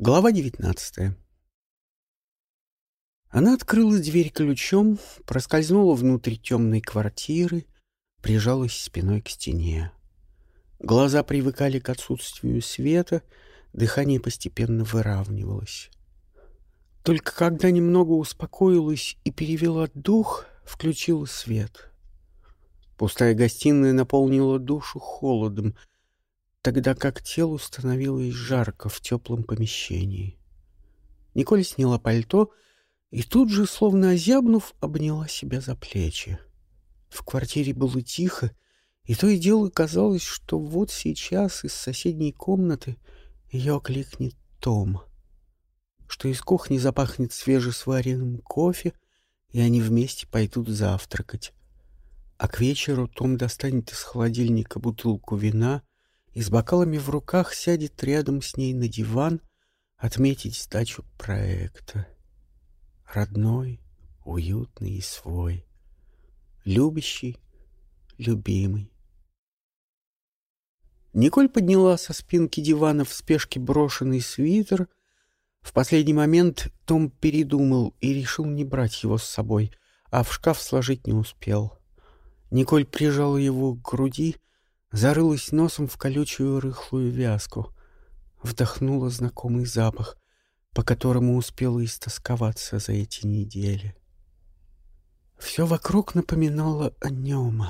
Глава девятнадцатая. Она открыла дверь ключом, проскользнула внутрь темной квартиры, прижалась спиной к стене. Глаза привыкали к отсутствию света, дыхание постепенно выравнивалось. Только когда немного успокоилась и перевела дух, включила свет. Пустая гостиная наполнила душу холодом — тогда как телу становилось жарко в теплом помещении. Николь сняла пальто и тут же, словно озябнув, обняла себя за плечи. В квартире было тихо, и то и дело казалось, что вот сейчас из соседней комнаты ее окликнет Том, что из кухни запахнет свежесваренным кофе, и они вместе пойдут завтракать. А к вечеру Том достанет из холодильника бутылку вина и с бокалами в руках сядет рядом с ней на диван отметить сдачу проекта. Родной, уютный и свой. Любящий, любимый. Николь подняла со спинки дивана в спешке брошенный свитер. В последний момент Том передумал и решил не брать его с собой, а в шкаф сложить не успел. Николь прижала его к груди зарылась носом в колючую рыхлую вязку, вдохнула знакомый запах, по которому успела истосковаться за эти недели. Все вокруг напоминало о нем,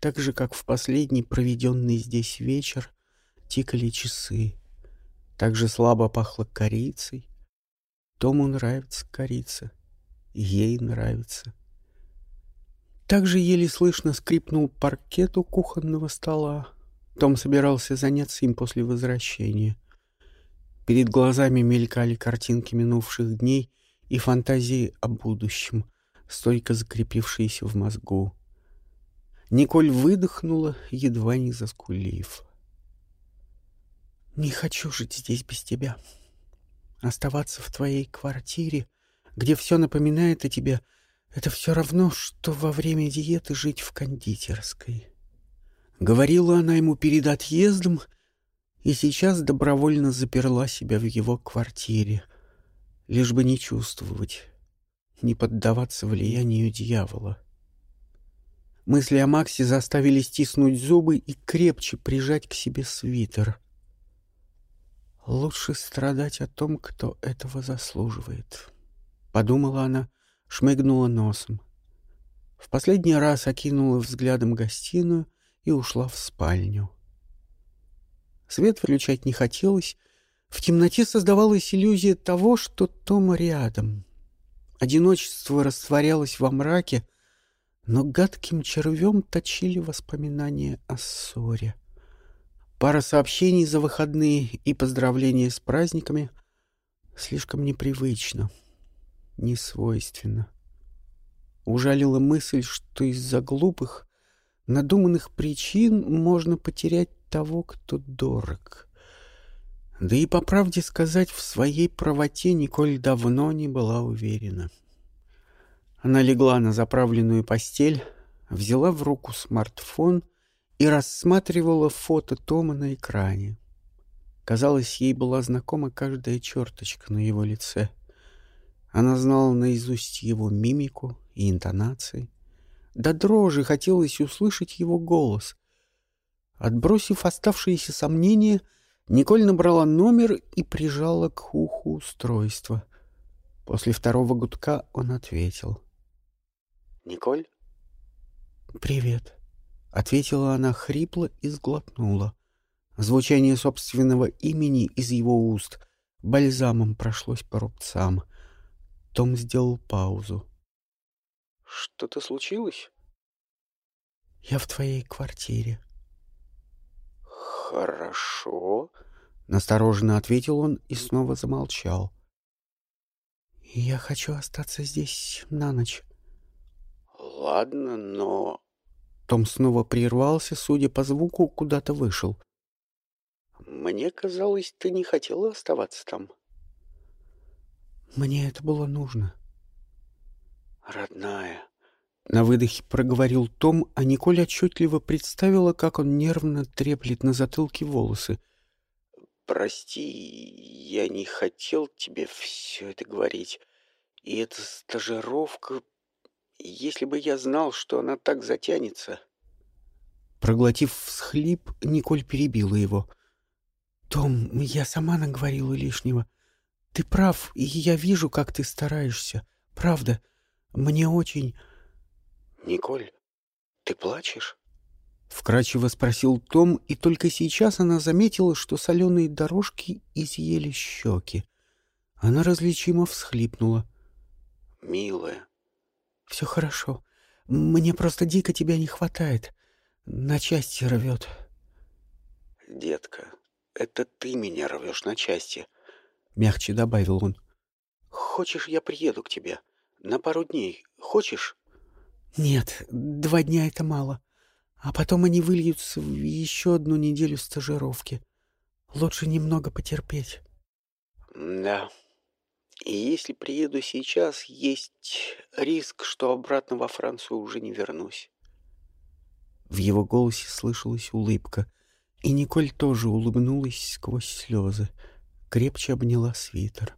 так же, как в последний проведенный здесь вечер тикали часы, так же слабо пахло корицей. Тому нравится корица, ей нравится. Также еле слышно скрипнул паркет у кухонного стола. Том собирался заняться им после возвращения. Перед глазами мелькали картинки минувших дней и фантазии о будущем, стойко закрепившиеся в мозгу. Николь выдохнула, едва не заскулив. «Не хочу жить здесь без тебя. Оставаться в твоей квартире, где все напоминает о тебе — это все равно, что во время диеты жить в кондитерской. Говорила она ему перед отъездом, и сейчас добровольно заперла себя в его квартире, лишь бы не чувствовать, не поддаваться влиянию дьявола. Мысли о Максе заставили стиснуть зубы и крепче прижать к себе свитер. «Лучше страдать о том, кто этого заслуживает», — подумала она, — шмыгнула носом. В последний раз окинула взглядом гостиную и ушла в спальню. Свет выключать не хотелось. В темноте создавалась иллюзия того, что Тома рядом. Одиночество растворялось во мраке, но гадким червем точили воспоминания о ссоре. Пара сообщений за выходные и поздравления с праздниками слишком непривычно — не свойственно. Ужалила мысль, что из-за глупых, надуманных причин можно потерять того, кто дорог. Да и, по правде сказать, в своей правоте Николь давно не была уверена. Она легла на заправленную постель, взяла в руку смартфон и рассматривала фото Тома на экране. Казалось, ей была знакома каждая черточка на его лице — она знала наизусть его мимику и интонации. До дрожи хотелось услышать его голос. Отбросив оставшиеся сомнения, Николь набрала номер и прижала к уху устройство. После второго гудка он ответил. «Николь?» «Привет», — ответила она хрипло и сглотнула. Звучание собственного имени из его уст бальзамом прошлось по рубцам. Том сделал паузу. «Что-то случилось?» «Я в твоей квартире». «Хорошо», — настороженно ответил он и снова замолчал. «Я хочу остаться здесь на ночь». «Ладно, но...» Том снова прервался, судя по звуку, куда-то вышел. «Мне казалось, ты не хотела оставаться там». Мне это было нужно. Родная. На выдохе проговорил Том, а Николь отчетливо представила, как он нервно треплет на затылке волосы. «Прости, я не хотел тебе все это говорить. И эта стажировка... Если бы я знал, что она так затянется... Проглотив всхлип, Николь перебила его. «Том, я сама наговорила лишнего. Ты прав, и я вижу, как ты стараешься. Правда, мне очень...» «Николь, ты плачешь?» Вкрадчиво спросил Том, и только сейчас она заметила, что соленые дорожки изъели щеки. Она различимо всхлипнула. «Милая». «Все хорошо. Мне просто дико тебя не хватает. На части рвет». «Детка, это ты меня рвешь на части», — мягче добавил он. «Хочешь, я приеду к тебе? На пару дней. Хочешь?» «Нет, два дня — это мало. А потом они выльются в еще одну неделю стажировки. Лучше немного потерпеть. Да. И если приеду сейчас, есть риск, что обратно во Францию уже не вернусь. В его голосе слышалась улыбка, и Николь тоже улыбнулась сквозь слезы, крепче обняла свитер.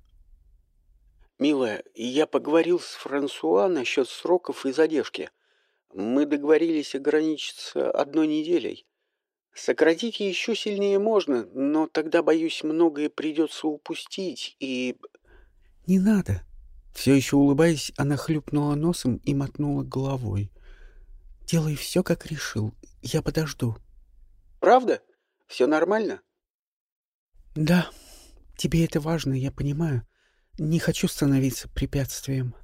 «Милая, я поговорил с Франсуа насчет сроков и задержки. Мы договорились ограничиться одной неделей. Сократить еще сильнее можно, но тогда, боюсь, многое придется упустить, и... Не надо. Все еще улыбаясь, она хлюпнула носом и мотнула головой. Делай все, как решил. Я подожду. Правда? Все нормально? Да. Тебе это важно, я понимаю. Не хочу становиться препятствием.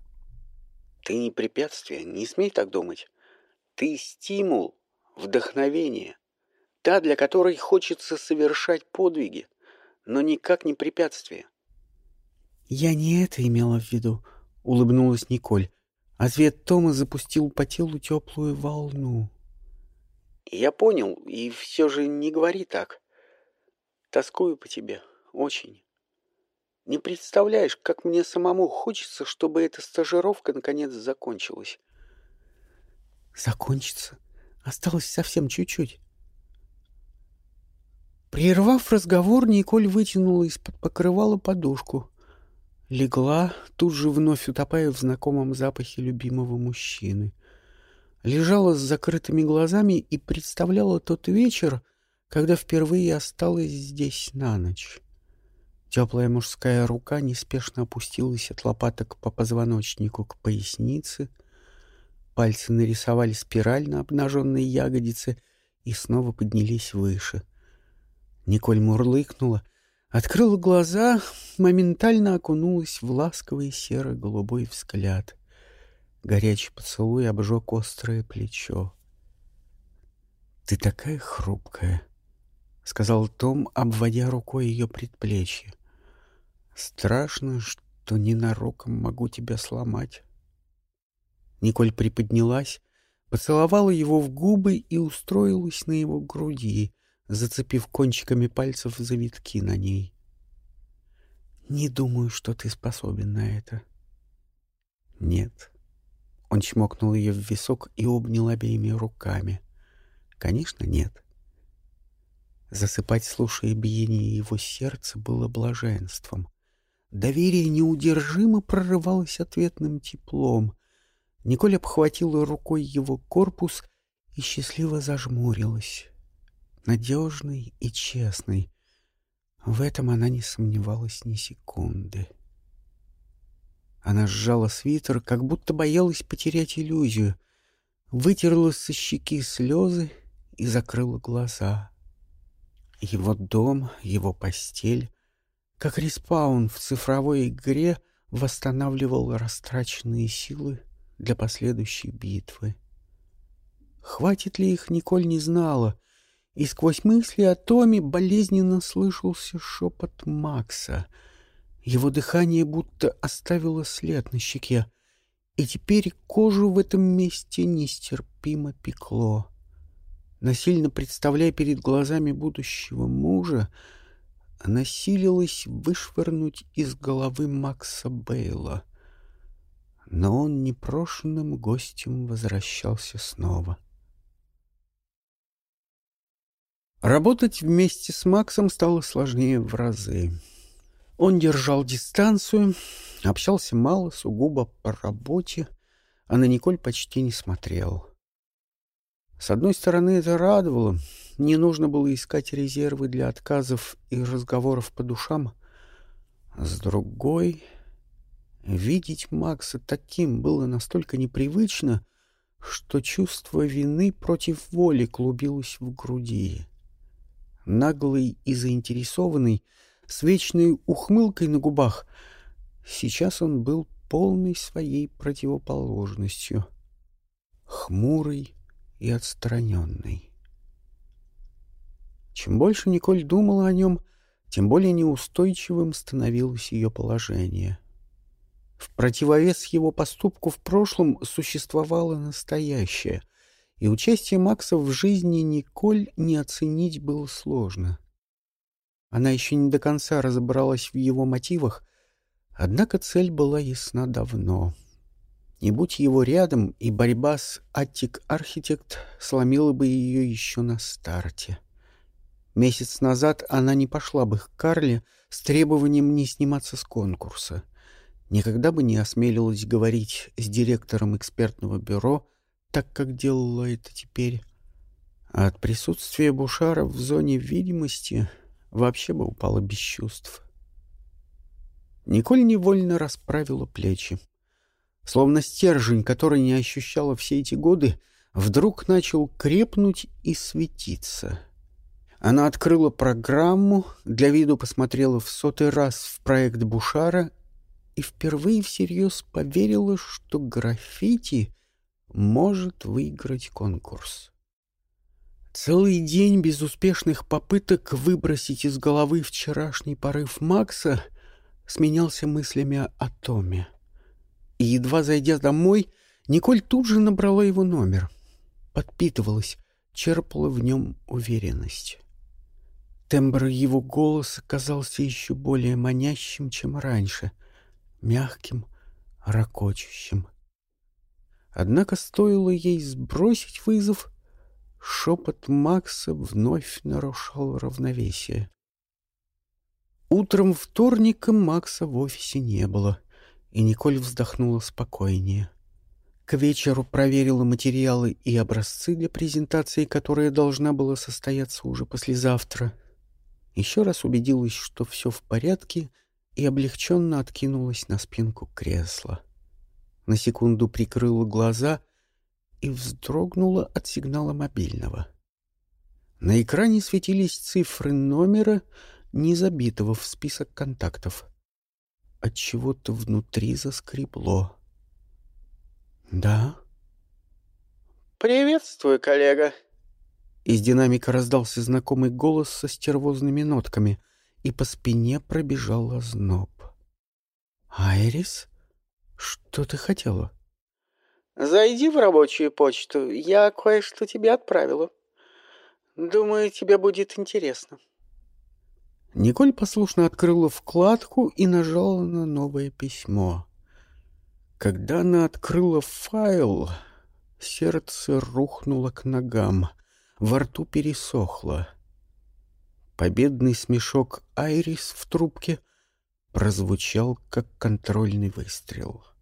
Ты не препятствие, не смей так думать. Ты стимул, вдохновение, та, для которой хочется совершать подвиги, но никак не препятствие. «Я не это имела в виду», — улыбнулась Николь. Цвет Тома запустил по телу теплую волну. «Я понял, и все же не говори так. Тоскую по тебе, очень. Не представляешь, как мне самому хочется, чтобы эта стажировка наконец закончилась закончится. Осталось совсем чуть-чуть. Прервав разговор, Николь вытянула из-под покрывала подушку. Легла, тут же вновь утопая в знакомом запахе любимого мужчины. Лежала с закрытыми глазами и представляла тот вечер, когда впервые осталась здесь на ночь. Теплая мужская рука неспешно опустилась от лопаток по позвоночнику к пояснице — Пальцы нарисовали спираль на обнаженной ягодице и снова поднялись выше. Николь мурлыкнула, открыла глаза, моментально окунулась в ласковый серо-голубой взгляд. Горячий поцелуй обжег острое плечо. «Ты такая хрупкая», — сказал Том, обводя рукой ее предплечье. «Страшно, что ненароком могу тебя сломать». Николь приподнялась, поцеловала его в губы и устроилась на его груди, зацепив кончиками пальцев завитки на ней. «Не думаю, что ты способен на это». «Нет». Он чмокнул ее в висок и обнял обеими руками. «Конечно, нет». Засыпать, слушая биение его сердца, было блаженством. Доверие неудержимо прорывалось ответным теплом, Николь обхватила рукой его корпус и счастливо зажмурилась. Надежный и честный. В этом она не сомневалась ни секунды. Она сжала свитер, как будто боялась потерять иллюзию, вытерла со щеки слезы и закрыла глаза. Его дом, его постель, как респаун в цифровой игре, восстанавливал растраченные силы для последующей битвы. Хватит ли их, Николь не знала, и сквозь мысли о Томе болезненно слышался шепот Макса. Его дыхание будто оставило след на щеке, и теперь кожу в этом месте нестерпимо пекло. Насильно представляя перед глазами будущего мужа, она силилась вышвырнуть из головы Макса Бейла — но он непрошенным гостем возвращался снова. Работать вместе с Максом стало сложнее в разы. Он держал дистанцию, общался мало, сугубо по работе, а на Николь почти не смотрел. С одной стороны, это радовало. Не нужно было искать резервы для отказов и разговоров по душам. С другой, видеть Макса таким было настолько непривычно, что чувство вины против воли клубилось в груди. Наглый и заинтересованный, с вечной ухмылкой на губах, сейчас он был полной своей противоположностью. Хмурый, и отстраненный. Чем больше Николь думала о нем, тем более неустойчивым становилось ее положение. В противовес его поступку в прошлом существовало настоящее, и участие Макса в жизни Николь не оценить было сложно. Она еще не до конца разобралась в его мотивах, однако цель была ясна давно — не будь его рядом, и борьба с Аттик-архитект сломила бы ее еще на старте. Месяц назад она не пошла бы к Карле с требованием не сниматься с конкурса. Никогда бы не осмелилась говорить с директором экспертного бюро, так как делала это теперь. А от присутствия Бушара в зоне видимости вообще бы упала без чувств. Николь невольно расправила плечи словно стержень, который не ощущала все эти годы, вдруг начал крепнуть и светиться. Она открыла программу, для виду посмотрела в сотый раз в проект Бушара и впервые всерьез поверила, что граффити может выиграть конкурс. Целый день безуспешных попыток выбросить из головы вчерашний порыв Макса сменялся мыслями о Томе и, едва зайдя домой, Николь тут же набрала его номер. Подпитывалась, черпала в нем уверенность. Тембр его голоса казался еще более манящим, чем раньше, мягким, ракочущим. Однако стоило ей сбросить вызов, шепот Макса вновь нарушал равновесие. Утром вторника Макса в офисе не было — и Николь вздохнула спокойнее. К вечеру проверила материалы и образцы для презентации, которая должна была состояться уже послезавтра. Еще раз убедилась, что все в порядке, и облегченно откинулась на спинку кресла. На секунду прикрыла глаза и вздрогнула от сигнала мобильного. На экране светились цифры номера, не забитого в список контактов — от чего-то внутри заскребло. Да. Приветствую, коллега. Из динамика раздался знакомый голос со стервозными нотками, и по спине пробежал озноб. Айрис, что ты хотела? Зайди в рабочую почту, я кое-что тебе отправила. Думаю, тебе будет интересно. Николь послушно открыла вкладку и нажала на новое письмо. Когда она открыла файл, сердце рухнуло к ногам, во рту пересохло. Победный смешок Айрис в трубке прозвучал, как контрольный выстрел. —